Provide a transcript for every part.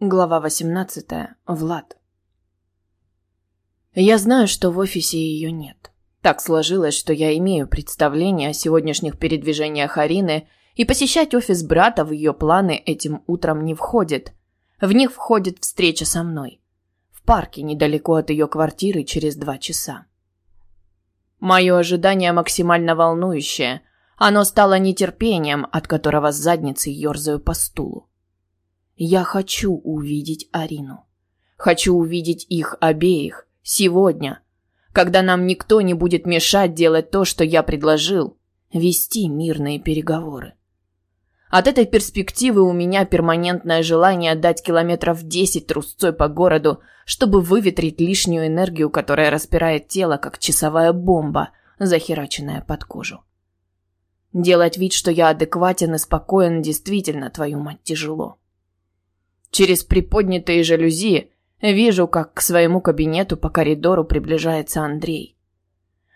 Глава 18. Влад. Я знаю, что в офисе ее нет. Так сложилось, что я имею представление о сегодняшних передвижениях Арины, и посещать офис брата в ее планы этим утром не входит. В них входит встреча со мной. В парке, недалеко от ее квартиры, через два часа. Мое ожидание максимально волнующее. Оно стало нетерпением, от которого с задницы ерзаю по стулу. Я хочу увидеть Арину. Хочу увидеть их обеих сегодня, когда нам никто не будет мешать делать то, что я предложил, вести мирные переговоры. От этой перспективы у меня перманентное желание дать километров десять трусцой по городу, чтобы выветрить лишнюю энергию, которая распирает тело, как часовая бомба, захераченная под кожу. Делать вид, что я адекватен и спокоен, действительно, твою мать, тяжело. Через приподнятые жалюзи вижу, как к своему кабинету по коридору приближается Андрей.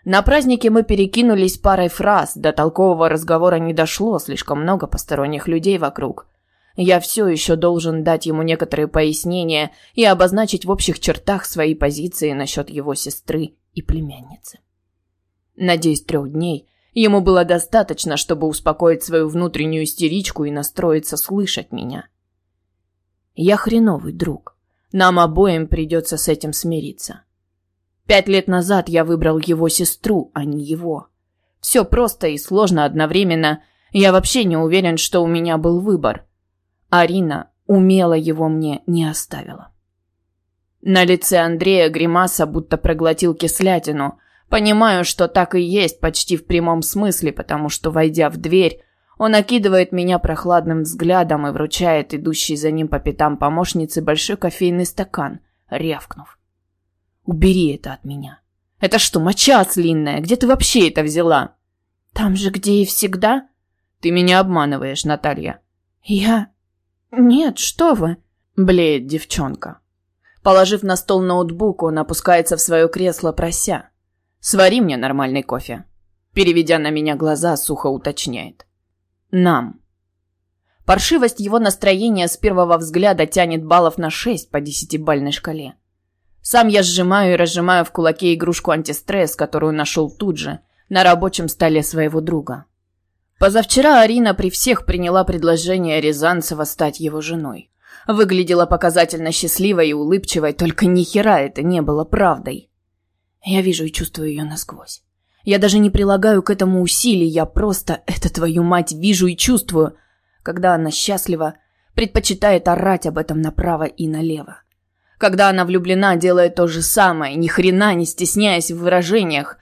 На празднике мы перекинулись парой фраз, до толкового разговора не дошло, слишком много посторонних людей вокруг. Я все еще должен дать ему некоторые пояснения и обозначить в общих чертах свои позиции насчет его сестры и племянницы. Надеюсь, трех дней ему было достаточно, чтобы успокоить свою внутреннюю истеричку и настроиться слышать меня. Я хреновый друг. Нам обоим придется с этим смириться. Пять лет назад я выбрал его сестру, а не его. Все просто и сложно одновременно. Я вообще не уверен, что у меня был выбор. Арина умело его мне не оставила. На лице Андрея гримаса будто проглотил кислятину. Понимаю, что так и есть почти в прямом смысле, потому что, войдя в дверь, он окидывает меня прохладным взглядом и вручает идущей за ним по пятам помощнице большой кофейный стакан, рявкнув. «Убери это от меня. Это что, моча слинная? Где ты вообще это взяла?» «Там же, где и всегда?» «Ты меня обманываешь, Наталья». «Я... Нет, что вы?» Блеет девчонка. Положив на стол ноутбук, он опускается в свое кресло, прося. «Свари мне нормальный кофе». Переведя на меня глаза, сухо уточняет. Нам. Паршивость его настроения с первого взгляда тянет баллов на шесть по десятибальной шкале. Сам я сжимаю и разжимаю в кулаке игрушку антистресс, которую нашел тут же, на рабочем столе своего друга. Позавчера Арина при всех приняла предложение Рязанцева стать его женой. Выглядела показательно счастливой и улыбчивой, только ни хера это не было правдой. Я вижу и чувствую ее насквозь. Я даже не прилагаю к этому усилий, я просто, это твою мать, вижу и чувствую. Когда она счастлива, предпочитает орать об этом направо и налево. Когда она влюблена, делает то же самое, ни хрена не стесняясь в выражениях.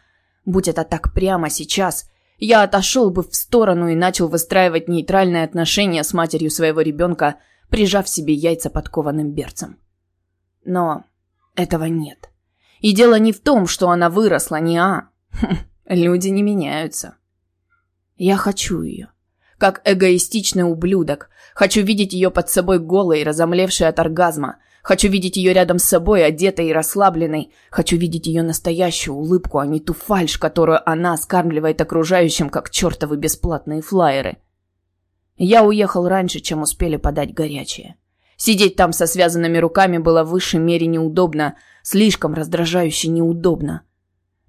Будь это так прямо сейчас, я отошел бы в сторону и начал выстраивать нейтральные отношения с матерью своего ребенка, прижав себе яйца подкованным берцем. Но этого нет. И дело не в том, что она выросла, не а. Люди не меняются. Я хочу ее. Как эгоистичный ублюдок. Хочу видеть ее под собой голой, разомлевшей от оргазма. Хочу видеть ее рядом с собой, одетой и расслабленной. Хочу видеть ее настоящую улыбку, а не ту фальшь, которую она скармливает окружающим, как чертовы бесплатные флаеры. Я уехал раньше, чем успели подать горячее. Сидеть там со связанными руками было в высшей мере неудобно, слишком раздражающе неудобно.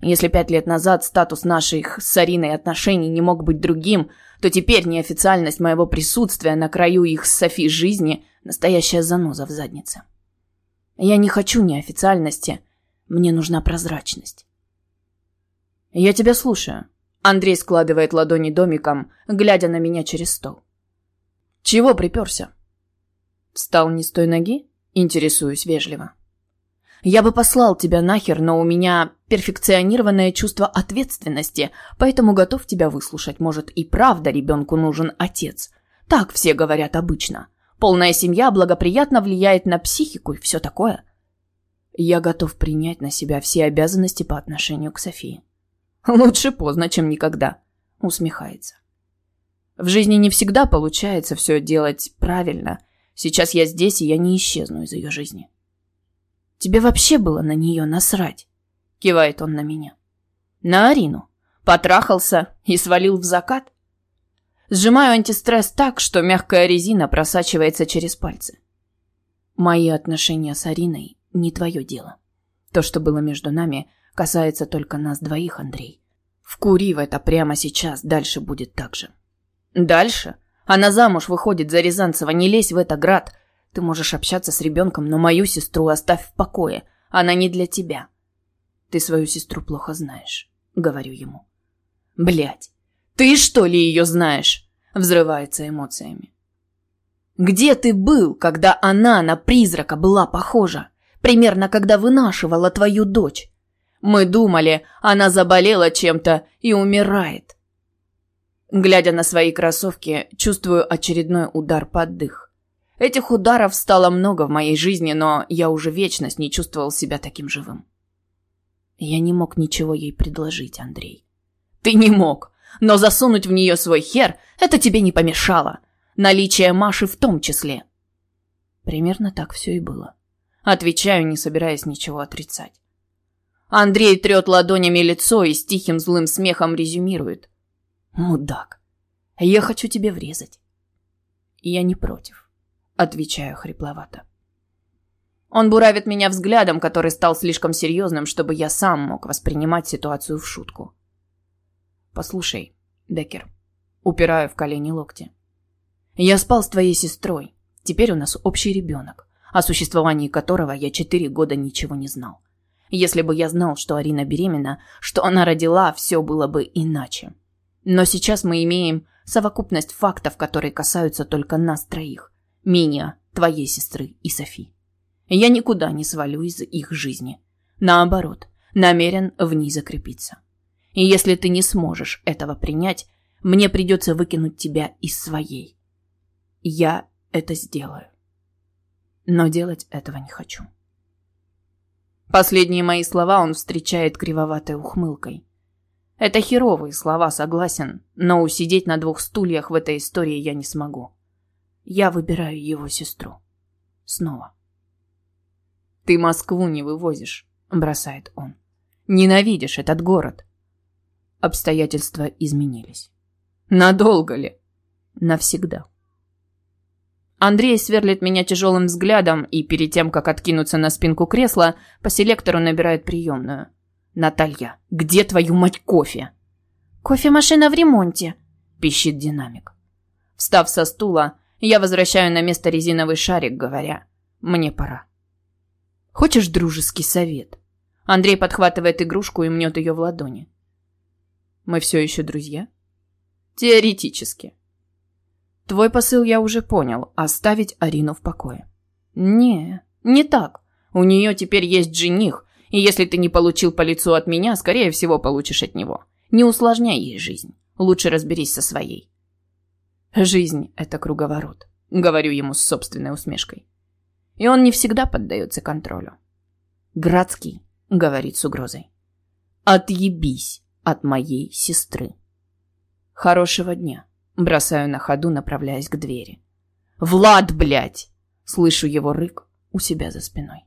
Если пять лет назад статус наших с Ариной отношений не мог быть другим, то теперь неофициальность моего присутствия на краю их с Софи жизни – настоящая заноза в заднице. Я не хочу неофициальности, мне нужна прозрачность. «Я тебя слушаю», – Андрей складывает ладони домиком, глядя на меня через стол. «Чего приперся?» «Встал не с той ноги?» – интересуюсь вежливо. Я бы послал тебя нахер, но у меня перфекционированное чувство ответственности, поэтому готов тебя выслушать. Может, и правда ребенку нужен отец. Так все говорят обычно. Полная семья благоприятно влияет на психику и все такое. Я готов принять на себя все обязанности по отношению к Софии. Лучше поздно, чем никогда. Усмехается. В жизни не всегда получается все делать правильно. Сейчас я здесь, и я не исчезну из ее жизни. Тебе вообще было на нее насрать?» Кивает он на меня. «На Арину. Потрахался и свалил в закат?» Сжимаю антистресс так, что мягкая резина просачивается через пальцы. Мои отношения с Ариной не твое дело. То, что было между нами, касается только нас двоих, Андрей. Вкури в это прямо сейчас, дальше будет так же. Дальше? Она замуж выходит за Рязанцева, не лезь в это, Град. Ты можешь общаться с ребенком, но мою сестру оставь в покое. Она не для тебя. Ты свою сестру плохо знаешь, говорю ему. Блять, ты что ли ее знаешь? Взрывается эмоциями. Где ты был, когда она на призрака была похожа? Примерно когда вынашивала твою дочь. Мы думали, она заболела чем-то и умирает. Глядя на свои кроссовки, чувствую очередной удар под дых. Этих ударов стало много в моей жизни, но я уже вечность не чувствовал себя таким живым. Я не мог ничего ей предложить, Андрей. Ты не мог, но засунуть в нее свой хер – это тебе не помешало. Наличие Маши в том числе. Примерно так все и было. Отвечаю, не собираясь ничего отрицать. Андрей трет ладонями лицо и с тихим злым смехом резюмирует. Мудак. Я хочу тебе врезать. Я не против, отвечаю хрипловато. Он буравит меня взглядом, который стал слишком серьезным, чтобы я сам мог воспринимать ситуацию в шутку. Послушай, Декер, упираю в колени локти. Я спал с твоей сестрой. Теперь у нас общий ребенок, о существовании которого я четыре года ничего не знал. Если бы я знал, что Арина беременна, что она родила, все было бы иначе. Но сейчас мы имеем совокупность фактов, которые касаются только нас троих. Меня, твоей сестры и Софи. Я никуда не свалю из их жизни. Наоборот, намерен в ней закрепиться. И если ты не сможешь этого принять, мне придется выкинуть тебя из своей. Я это сделаю. Но делать этого не хочу. Последние мои слова он встречает кривоватой ухмылкой. Это херовые слова, согласен, но усидеть на двух стульях в этой истории я не смогу. Я выбираю его сестру. Снова. «Ты Москву не вывозишь», — бросает он. «Ненавидишь этот город». Обстоятельства изменились. Надолго ли? Навсегда. Андрей сверлит меня тяжелым взглядом и перед тем, как откинуться на спинку кресла, по селектору набирает приемную. «Наталья, где твою мать кофе?» «Кофемашина в ремонте», – пищит динамик. Встав со стула, я возвращаю на место резиновый шарик, говоря «Мне пора». «Хочешь дружеский совет?» Андрей подхватывает игрушку и мнет ее в ладони. «Мы все еще друзья?» «Теоретически». «Твой посыл я уже понял. Оставить Арину в покое». «Не, не так. У нее теперь есть жених, и если ты не получил по лицу от меня, скорее всего, получишь от него. Не усложняй ей жизнь. Лучше разберись со своей. Жизнь – это круговорот, говорю ему с собственной усмешкой. И он не всегда поддается контролю. Градский, говорит с угрозой. Отъебись от моей сестры. Хорошего дня. Бросаю на ходу, направляясь к двери. «Влад, блядь!» Слышу его рык у себя за спиной.